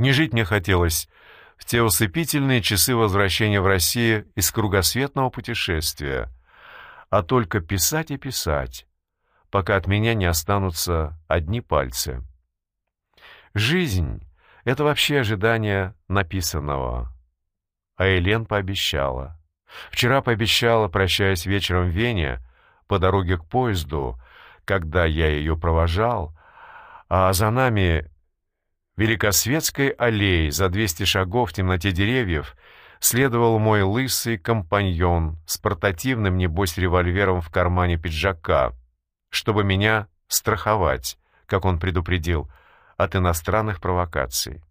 Не жить мне хотелось в те усыпительные часы возвращения в Россию из кругосветного путешествия, а только писать и писать, пока от меня не останутся одни пальцы. Жизнь — это вообще ожидание написанного. А Элен пообещала. Вчера пообещала, прощаясь вечером в Вене, по дороге к поезду, когда я ее провожал, а за нами Великосветской аллеей за двести шагов в темноте деревьев следовал мой лысый компаньон с портативным, небось, револьвером в кармане пиджака, чтобы меня страховать, как он предупредил, от иностранных провокаций.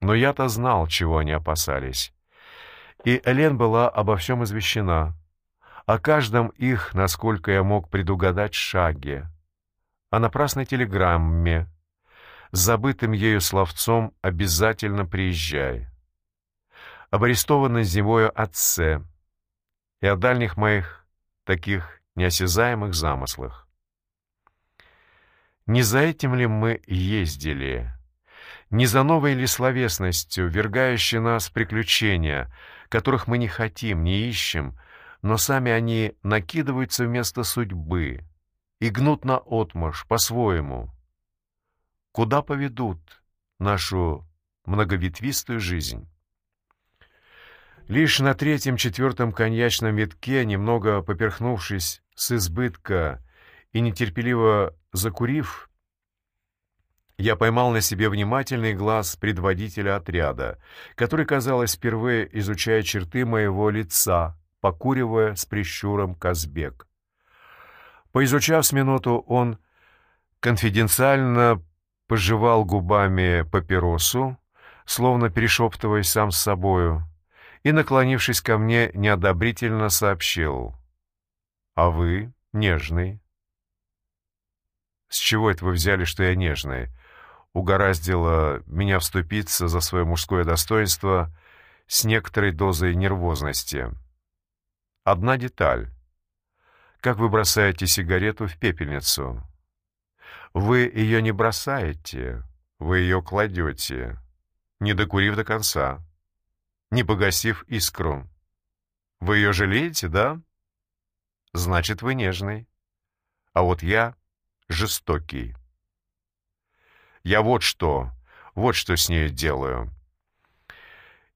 Но я-то знал, чего они опасались. И Элен была обо всем извещена, о каждом их, насколько я мог предугадать, шаге, о напрасной телеграмме, забытым ею словцом «обязательно приезжай», об арестованном зимою отце и о дальних моих таких неосязаемых замыслах. Не за этим ли мы ездили? Не за новой ли словесностью, вергающей нас в приключения, которых мы не хотим, не ищем, но сами они накидываются вместо судьбы и гнут на отмашь по-своему? Куда поведут нашу многоветвистую жизнь? Лишь на третьем-четвертом коньячном витке, немного поперхнувшись с избытка и нетерпеливо закурив, я поймал на себе внимательный глаз предводителя отряда, который, казалось, впервые изучая черты моего лица, покуривая с прищуром Казбек. Поизучав с минуту, он конфиденциально пожевал губами папиросу, словно перешептываясь сам с собою, и, наклонившись ко мне, неодобрительно сообщил. «А вы нежный». «С чего это вы взяли, что я нежный?» Угораздило меня вступиться за свое мужское достоинство с некоторой дозой нервозности. Одна деталь. Как вы бросаете сигарету в пепельницу? Вы ее не бросаете, вы ее кладете, не докурив до конца не погасив искру. Вы ее жалеете, да? Значит, вы нежный. А вот я жестокий. Я вот что, вот что с ней делаю.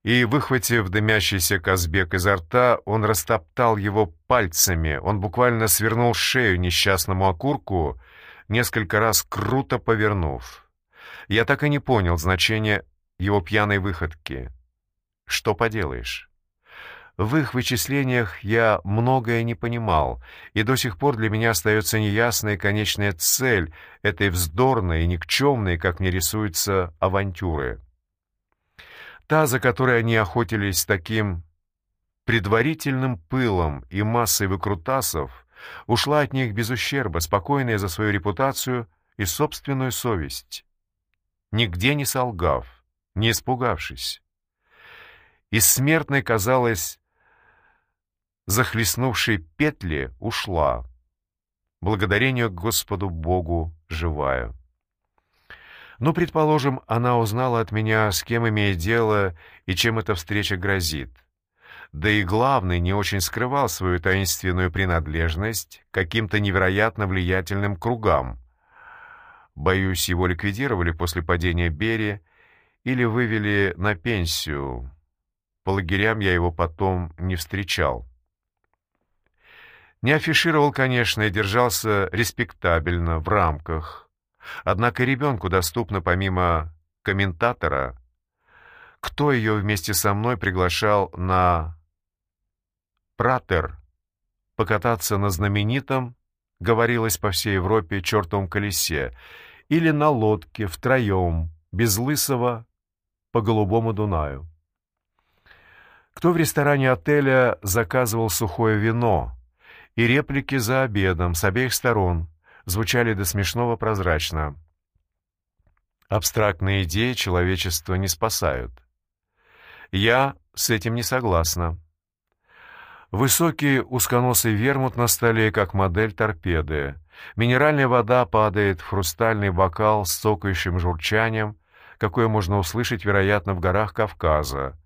И, выхватив дымящийся Казбек изо рта, он растоптал его пальцами. Он буквально свернул шею несчастному окурку, несколько раз круто повернув. Я так и не понял значения его пьяной выходки. Что поделаешь? В их вычислениях я многое не понимал, и до сих пор для меня остается неясная конечная цель этой вздорной и никчемной, как мне рисуется, авантюры. Та, за которой они охотились таким предварительным пылом и массой выкрутасов, ушла от них без ущерба, спокойная за свою репутацию и собственную совесть, нигде не солгав, не испугавшись. Из смертной, казалось, захлестнувшей петли, ушла. Благодарение Господу Богу живая. Ну, предположим, она узнала от меня, с кем имеет дело и чем эта встреча грозит. Да и главный не очень скрывал свою таинственную принадлежность каким-то невероятно влиятельным кругам. Боюсь, его ликвидировали после падения Бери или вывели на пенсию, по лагерям я его потом не встречал. Не афишировал, конечно, и держался респектабельно, в рамках. Однако ребенку доступно помимо комментатора, кто ее вместе со мной приглашал на Пратер покататься на знаменитом, говорилось по всей Европе, чертовом колесе, или на лодке втроем, без лысого, по голубому Дунаю кто в ресторане отеля заказывал сухое вино, и реплики за обедом с обеих сторон звучали до смешного прозрачно. Абстрактные идеи человечества не спасают. Я с этим не согласна. Высокий узконосый вермут на столе, как модель торпеды. Минеральная вода падает в хрустальный бокал с цокающим журчанием, какое можно услышать, вероятно, в горах Кавказа,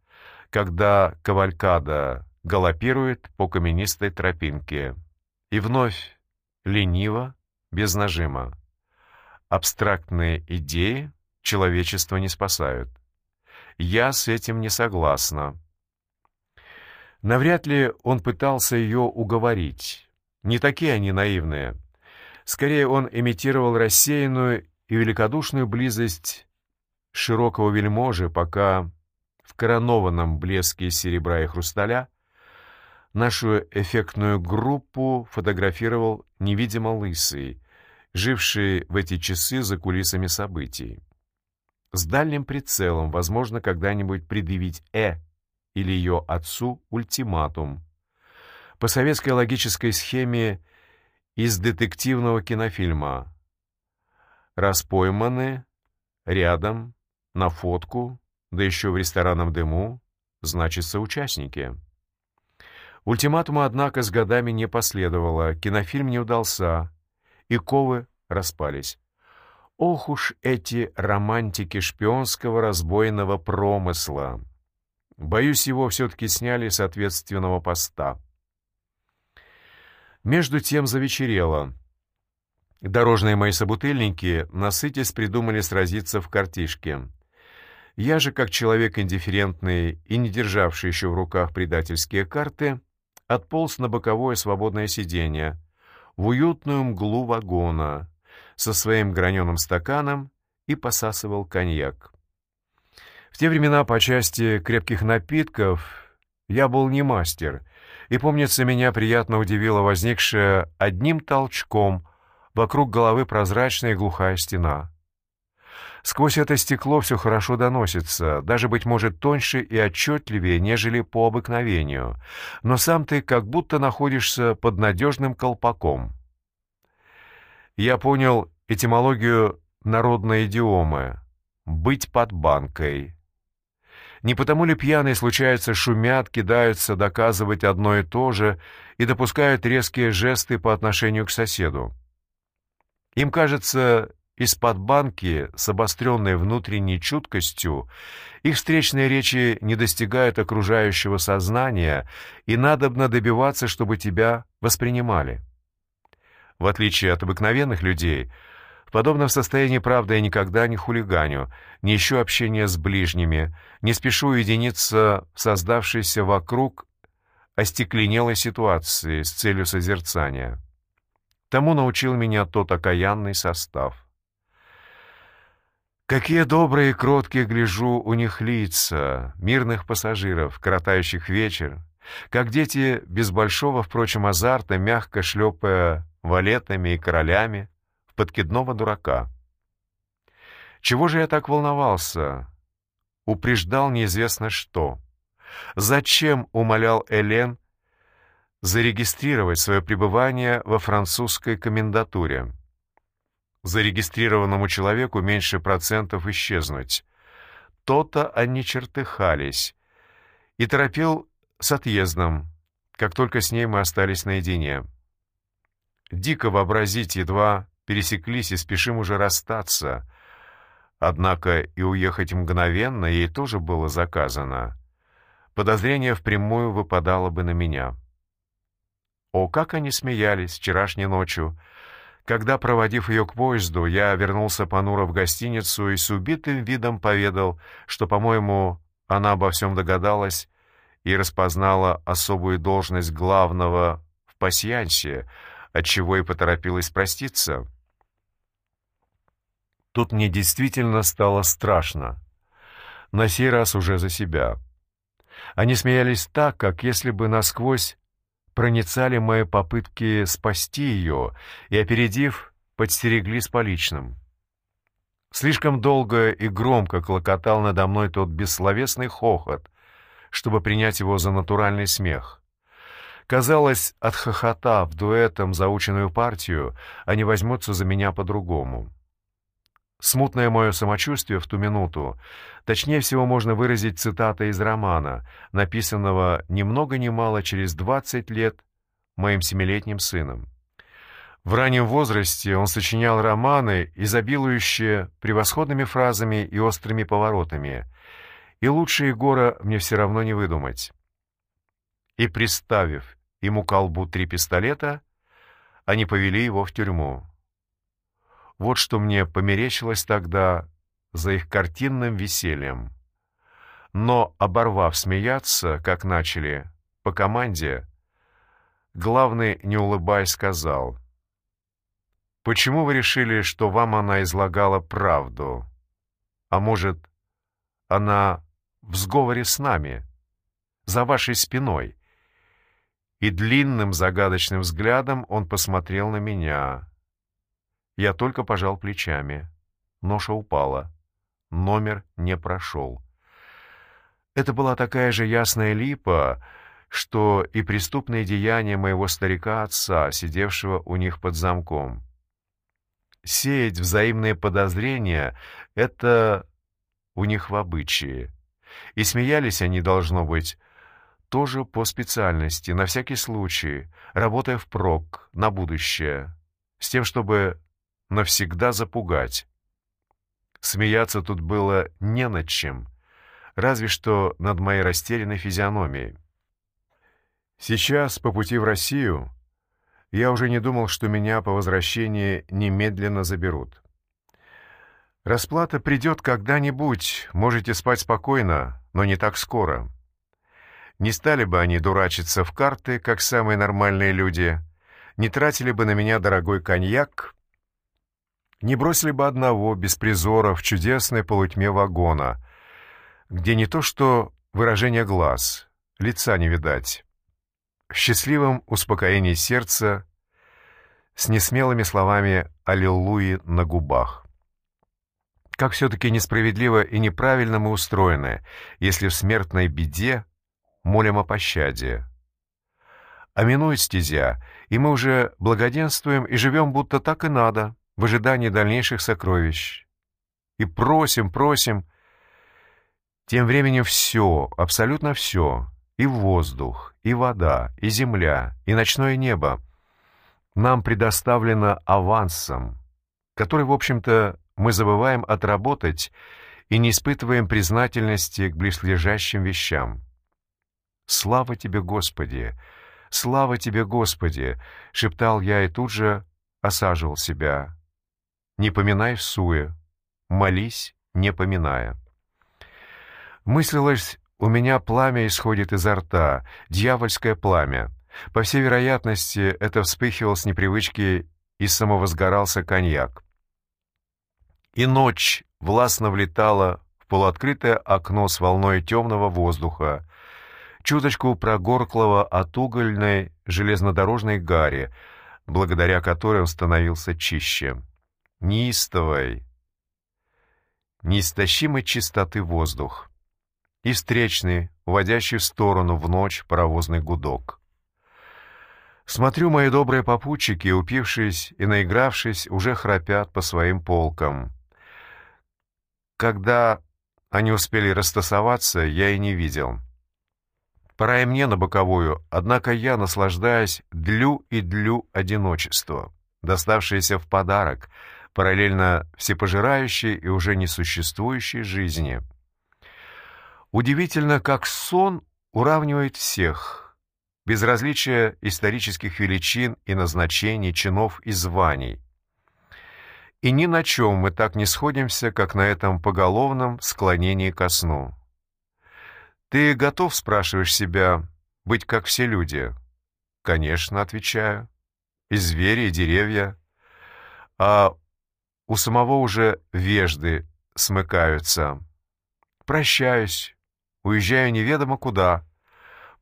когда кавалькада галопирует по каменистой тропинке. И вновь лениво, без нажима. Абстрактные идеи человечество не спасают. Я с этим не согласна. Навряд ли он пытался ее уговорить. Не такие они наивные. Скорее, он имитировал рассеянную и великодушную близость широкого вельможи, пока в коронованном блеске серебра и хрусталя нашу эффектную группу фотографировал невидимо лысый, живший в эти часы за кулисами событий. С дальним прицелом, возможно, когда-нибудь предъявить «э» или ее отцу ультиматум. По советской логической схеме из детективного кинофильма. Раз пойманы, рядом, на фотку, да еще в ресторанном дыму, значит, соучастники. Ультиматума, однако, с годами не последовало, кинофильм не удался, и ковы распались. Ох уж эти романтики шпионского разбойного промысла! Боюсь, его все-таки сняли с ответственного поста. Между тем завечерело. Дорожные мои собутыльники, насытясь, придумали сразиться в картишке. Я же, как человек индифферентный и не державший еще в руках предательские карты, отполз на боковое свободное сиденье, в уютную мглу вагона, со своим граненым стаканом и посасывал коньяк. В те времена по части крепких напитков я был не мастер, и, помнится, меня приятно удивила возникшая одним толчком вокруг головы прозрачная глухая стена. Сквозь это стекло все хорошо доносится, даже, быть может, тоньше и отчетливее, нежели по обыкновению, но сам ты как будто находишься под надежным колпаком. Я понял этимологию народной идиомы «быть под банкой». Не потому ли пьяные, случается, шумят, кидаются доказывать одно и то же и допускают резкие жесты по отношению к соседу? Им кажется, из-под банки с обостренной внутренней чуткостью их встречные речи не достигают окружающего сознания, и надобно добиваться, чтобы тебя воспринимали. В отличие от обыкновенных людей — в подобном состоянии, правда, я никогда не хулиганю, не ищу общения с ближними, не спешу уединиться в создавшейся вокруг остекленелой ситуации с целью созерцания. Тому научил меня тот окаянный состав. Какие добрые и кроткие гляжу у них лица, мирных пассажиров, коротающих вечер, как дети без большого, впрочем, азарта, мягко шлепая валетами и королями, подкидного дурака. Чего же я так волновался? Упреждал неизвестно что. Зачем умолял Элен зарегистрировать свое пребывание во французской комендатуре? Зарегистрированному человеку меньше процентов исчезнуть. То-то они чертыхались. И торопил с отъездом, как только с ней мы остались наедине. Дико вообразить едва пересеклись и спешим уже расстаться. Однако и уехать мгновенно ей тоже было заказано. Подозрение впрямую выпадало бы на меня. О, как они смеялись вчерашней ночью! Когда, проводив ее к поезду, я вернулся понуро в гостиницу и с убитым видом поведал, что, по-моему, она обо всем догадалась и распознала особую должность главного в пасьянсе, отчего и поторопилась проститься. Тут мне действительно стало страшно. На сей раз уже за себя. Они смеялись так, как если бы насквозь проницали мои попытки спасти ее и, опередив, подстерегли с поличным. Слишком долго и громко клокотал надо мной тот бессловесный хохот, чтобы принять его за натуральный смех. Казалось, отхохотав дуэтом заученную партию, они возьмутся за меня по-другому. Смутное мое самочувствие в ту минуту, точнее всего можно выразить цитатой из романа, написанного ни много ни мало через двадцать лет моим семилетним сыном. В раннем возрасте он сочинял романы, изобилующие превосходными фразами и острыми поворотами, и лучше Егора мне все равно не выдумать. И, приставив ему колбу три пистолета, они повели его в тюрьму. Вот что мне померещилось тогда за их картинным весельем. Но, оборвав смеяться, как начали, по команде, главный, не улыбаясь, сказал, «Почему вы решили, что вам она излагала правду? А может, она в сговоре с нами, за вашей спиной?» И длинным загадочным взглядом он посмотрел на меня. Я только пожал плечами. Ноша упала. Номер не прошел. Это была такая же ясная липа, что и преступные деяния моего старика-отца, сидевшего у них под замком. Сеять взаимные подозрения — это у них в обычае. И смеялись они, должно быть, тоже по специальности, на всякий случай, работая впрок, на будущее, с тем, чтобы навсегда запугать. Смеяться тут было не над чем, разве что над моей растерянной физиономией. Сейчас, по пути в Россию, я уже не думал, что меня по возвращении немедленно заберут. Расплата придет когда-нибудь, можете спать спокойно, но не так скоро. Не стали бы они дурачиться в карты, как самые нормальные люди, не тратили бы на меня дорогой коньяк, не бросили бы одного без призора в чудесной полутьме вагона, где не то что выражение глаз, лица не видать. В счастливом успокоении сердца, с несмелыми словами «Аллилуйи» на губах. Как все-таки несправедливо и неправильно мы устроены, если в смертной беде молим о пощаде. А стезя, и мы уже благоденствуем и живем будто так и надо — в ожидании дальнейших сокровищ. И просим, просим. Тем временем все, абсолютно все, и воздух, и вода, и земля, и ночное небо нам предоставлено авансом, который, в общем-то, мы забываем отработать и не испытываем признательности к близлежащим вещам. «Слава тебе, Господи! Слава тебе, Господи!» — шептал я и тут же осаживал себя не поминай суе, молись, не поминая. Мыслилось, у меня пламя исходит изо рта, дьявольское пламя. По всей вероятности, это вспыхивал с непривычки и самовозгорался коньяк. И ночь властно влетала в полуоткрытое окно с волной темного воздуха, чуточку прогорклого от угольной железнодорожной гари, благодаря которой он становился чище неистовой, неистощимой чистоты воздух и встречный, уводящий в сторону в ночь паровозный гудок. Смотрю, мои добрые попутчики, упившись и наигравшись, уже храпят по своим полкам. Когда они успели растасоваться, я и не видел. Пора и мне на боковую, однако я, наслаждаясь, длю и длю одиночество, доставшееся в подарок — параллельно всепожирающей и уже несуществующей жизни. Удивительно, как сон уравнивает всех, без различия исторических величин и назначений, чинов и званий. И ни на чем мы так не сходимся, как на этом поголовном склонении ко сну. «Ты готов, спрашиваешь себя, быть как все люди?» «Конечно», — отвечаю. «И звери, и деревья. А у самого уже вежды смыкаются. Прощаюсь, уезжаю неведомо куда.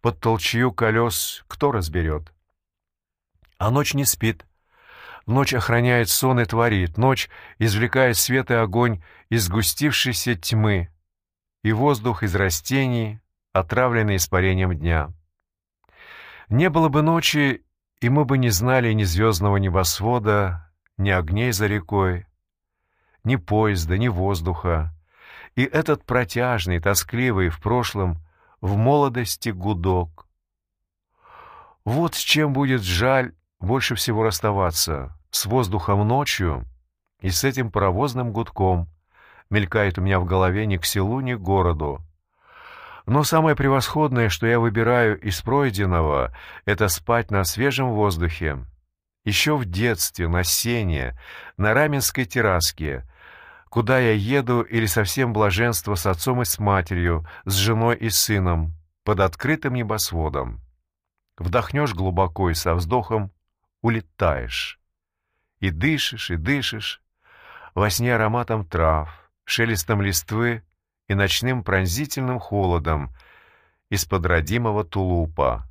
Под толчью колес кто разберет? А ночь не спит. Ночь охраняет сон и творит. Ночь извлекает свет и огонь из сгустившейся тьмы и воздух из растений, отравленный испарением дня. Не было бы ночи, и мы бы не знали ни звездного небосвода, ни огней за рекой, ни поезда, ни воздуха. И этот протяжный, тоскливый в прошлом, в молодости гудок. Вот с чем будет жаль больше всего расставаться с воздухом ночью и с этим паровозным гудком. Мелькает у меня в голове ни к селу, ни к городу. Но самое превосходное, что я выбираю из пройденного, это спать на свежем воздухе. Еще в детстве, на сене, на Раменской терраске, куда я еду или совсем блаженство с отцом и с матерью, с женой и сыном, под открытым небосводом. Вдохнешь глубоко и со вздохом улетаешь. И дышишь, и дышишь, во сне ароматом трав, шелестом листвы и ночным пронзительным холодом из-под родимого тулупа.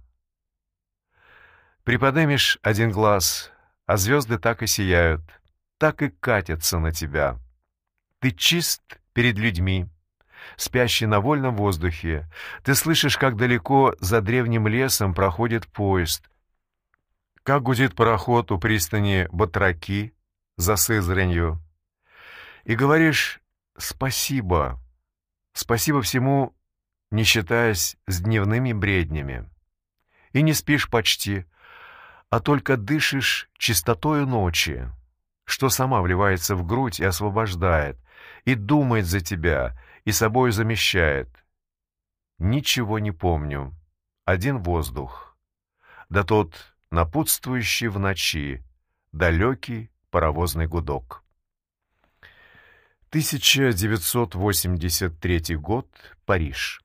Приподнимешь один глаз, а звезды так и сияют, так и катятся на тебя. Ты чист перед людьми, спящий на вольном воздухе. Ты слышишь, как далеко за древним лесом проходит поезд, как гудит пароход у пристани Батраки за Сызранью. И говоришь «спасибо», спасибо всему, не считаясь с дневными бреднями. И не спишь почти, а только дышишь чистотою ночи, что сама вливается в грудь и освобождает, и думает за тебя, и собою замещает. Ничего не помню, один воздух. Да тот напутствующий в ночи, далекий паровозный гудок. 1983 год, Париж.